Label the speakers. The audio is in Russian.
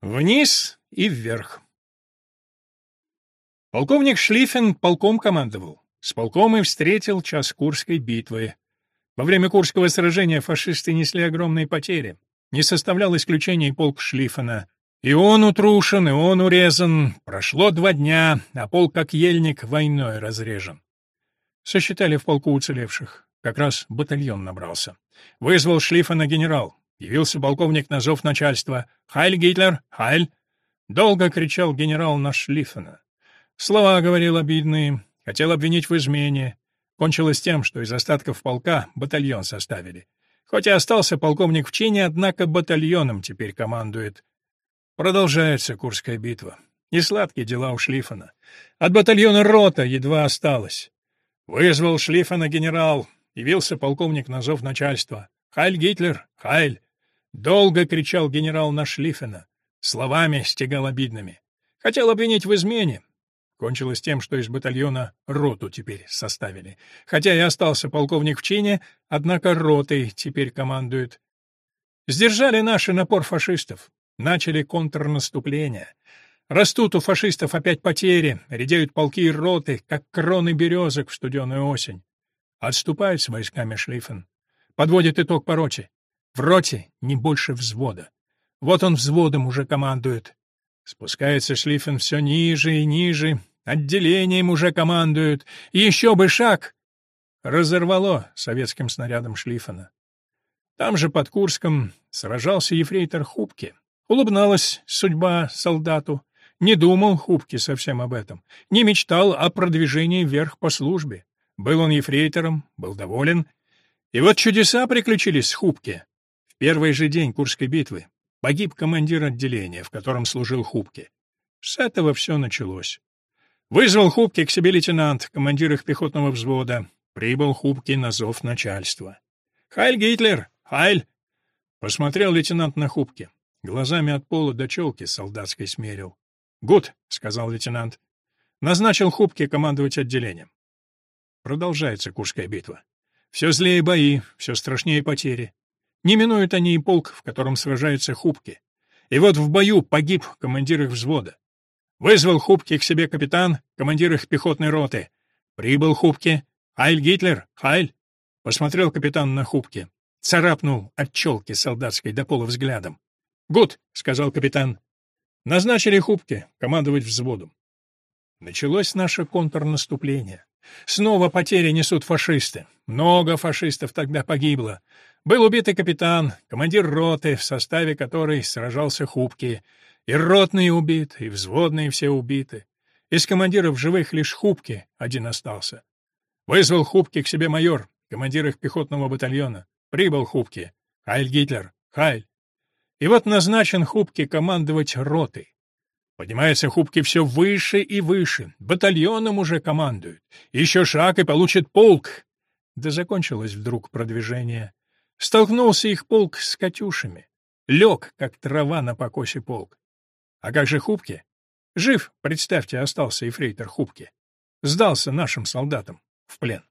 Speaker 1: Вниз и вверх. Полковник Шлиффен полком командовал. С полком и встретил час Курской битвы. Во время Курского сражения фашисты несли огромные потери. Не составлял исключения полк Шлиффена. И он утрушен, и он урезан. Прошло два дня, а полк, как ельник, войной разрежен. Сосчитали в полку уцелевших. Как раз батальон набрался. Вызвал Шлиффена генерал. Явился полковник на зов начальства. «Хайль, Гитлер! Хайль!» Долго кричал генерал на Шлиффена. Слова говорил обидные, хотел обвинить в измене. Кончилось тем, что из остатков полка батальон составили. Хоть и остался полковник в чине, однако батальоном теперь командует. Продолжается Курская битва. И сладкие дела у Шлиффена. От батальона рота едва осталось. Вызвал Шлиффена генерал, явился полковник на зов начальства. «Хайль, Гитлер! Хайль!» Долго кричал генерал на Шлиффена, словами стегал обидными. Хотел обвинить в измене. Кончилось тем, что из батальона роту теперь составили. Хотя и остался полковник в чине, однако ротой теперь командует. Сдержали наши напор фашистов. Начали контрнаступление. Растут у фашистов опять потери, редеют полки и роты, как кроны березок в студеную осень. Отступают с войсками Шлиффен. Подводит итог по. В роте не больше взвода. Вот он взводом уже командует. Спускается Шлиффен все ниже и ниже, отделением уже командует. Еще бы шаг! Разорвало советским снарядом Шлиффена. Там же под Курском сражался ефрейтор Хубки. Улыбналась судьба солдату. Не думал Хубки совсем об этом. Не мечтал о продвижении вверх по службе. Был он ефрейтором, был доволен. И вот чудеса приключились с Хубки первый же день Курской битвы погиб командир отделения, в котором служил Хубки. С этого все началось. Вызвал Хубки к себе лейтенант, командир их пехотного взвода. Прибыл Хубки на зов начальства. «Хайль, Гитлер! Хайль!» Посмотрел лейтенант на Хубки. Глазами от пола до челки солдатской смерил. «Гуд!» — сказал лейтенант. Назначил Хубки командовать отделением. Продолжается Курская битва. Все злее бои, все страшнее потери. Не минуют они и полк, в котором сражаются Хубки. И вот в бою погиб командир их взвода. Вызвал Хубки к себе капитан, командир их пехотной роты. Прибыл Хубки. «Хайль Гитлер! Хайль!» Посмотрел капитан на Хубки. Царапнул от челки солдатской до пола взглядом. «Гуд!» — сказал капитан. Назначили Хубки командовать взводом. Началось наше контрнаступление. Снова потери несут фашисты. Много фашистов тогда погибло. Был убит и капитан, командир роты, в составе которой сражался Хубки. И ротный убит, и взводные все убиты. Из командиров живых лишь Хубки один остался. Вызвал Хубки к себе майор, командир их пехотного батальона. Прибыл Хубки. Хайль Гитлер, Хайль. И вот назначен Хубки командовать ротой. Поднимается Хубки все выше и выше, батальоном уже командует. Еще шаг и получит полк. Да закончилось вдруг продвижение. Столкнулся их полк с «Катюшами». Лег, как трава на покосе полк. А как же Хубки? Жив, представьте, остался ефрейтор Хубки. Сдался нашим солдатам в плен.